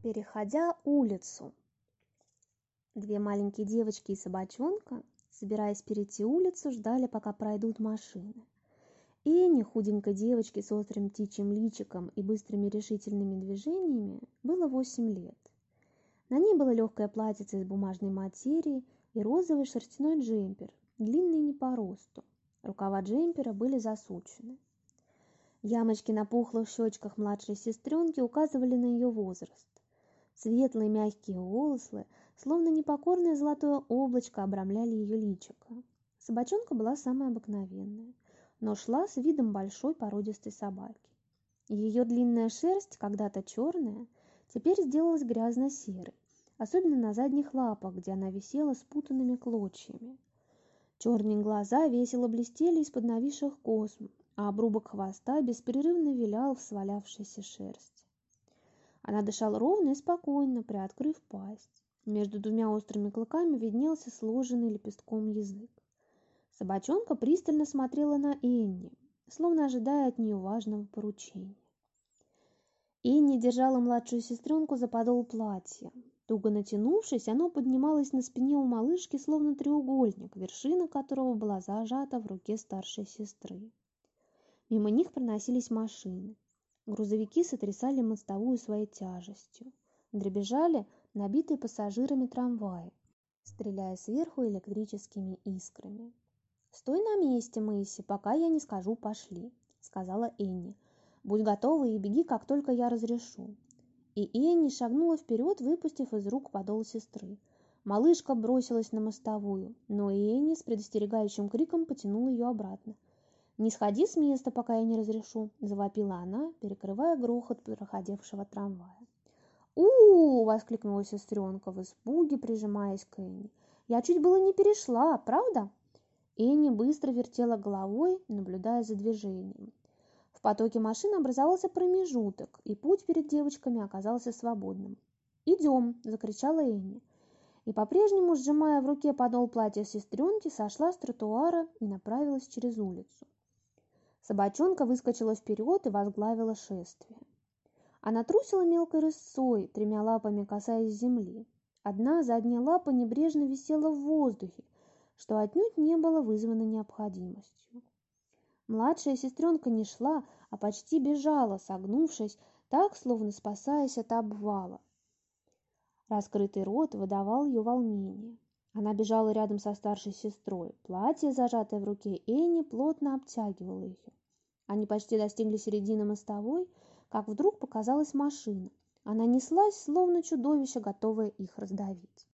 Переходя улицу. Две маленькие девочки и собачонка, собираясь перейти улицу, ждали, пока пройдут машины. Энни, худенькой девочке с острым птичьим личиком и быстрыми решительными движениями, было восемь лет. На ней было легкое платьице из бумажной материи и розовый шерстяной джемпер, длинный не по росту. Рукава джемпера были засучены. Ямочки на пухлых щечках младшей сестренки указывали на ее возраст. Светлые мягкие волосы, словно непокорное золотое облачко, обрамляли ее личико. Собачонка была самая обыкновенная, но шла с видом большой породистой собаки. Ее длинная шерсть, когда-то черная, теперь сделалась грязно-серой, особенно на задних лапах, где она висела спутанными клочьями. Черные глаза весело блестели из-под нависших косм, а обрубок хвоста беспрерывно вилял в свалявшейся шерсти. Она дышала ровно и спокойно, приоткрыв пасть. Между двумя острыми клыками виднелся сложенный лепестком язык. Собачонка пристально смотрела на Энни, словно ожидая от нее важного поручения. Энни держала младшую сестренку за подол платья. Туго натянувшись, оно поднималось на спине у малышки, словно треугольник, вершина которого была зажата в руке старшей сестры. Мимо них проносились машины. Грузовики сотрясали мостовую своей тяжестью. Дребезжали набитые пассажирами трамваи, стреляя сверху электрическими искрами. «Стой на месте, Мэйси, пока я не скажу «пошли», — сказала Энни. «Будь готова и беги, как только я разрешу». И Энни шагнула вперед, выпустив из рук подол сестры. Малышка бросилась на мостовую, но Энни с предостерегающим криком потянула ее обратно. «Не сходи с места, пока я не разрешу!» – завопила она, перекрывая грохот проходившего трамвая. у, воскликнула сестренка в испуге, прижимаясь к Энни. «Я чуть было не перешла, правда?» Энни быстро вертела головой, наблюдая за движением. В потоке машин образовался промежуток, и путь перед девочками оказался свободным. «Идем!» – закричала Энни. И по-прежнему, сжимая в руке подол платья сестренки, сошла с тротуара и направилась через улицу. Собачонка выскочила вперед и возглавила шествие. Она трусила мелкой рысцой, тремя лапами касаясь земли. Одна задняя лапа небрежно висела в воздухе, что отнюдь не было вызвано необходимостью. Младшая сестренка не шла, а почти бежала, согнувшись, так, словно спасаясь от обвала. Раскрытый рот выдавал ее волнение. Она бежала рядом со старшей сестрой. Платье, зажатое в руке Энни, плотно обтягивало ее. Они почти достигли середины мостовой, как вдруг показалась машина. Она неслась, словно чудовище, готовое их раздавить.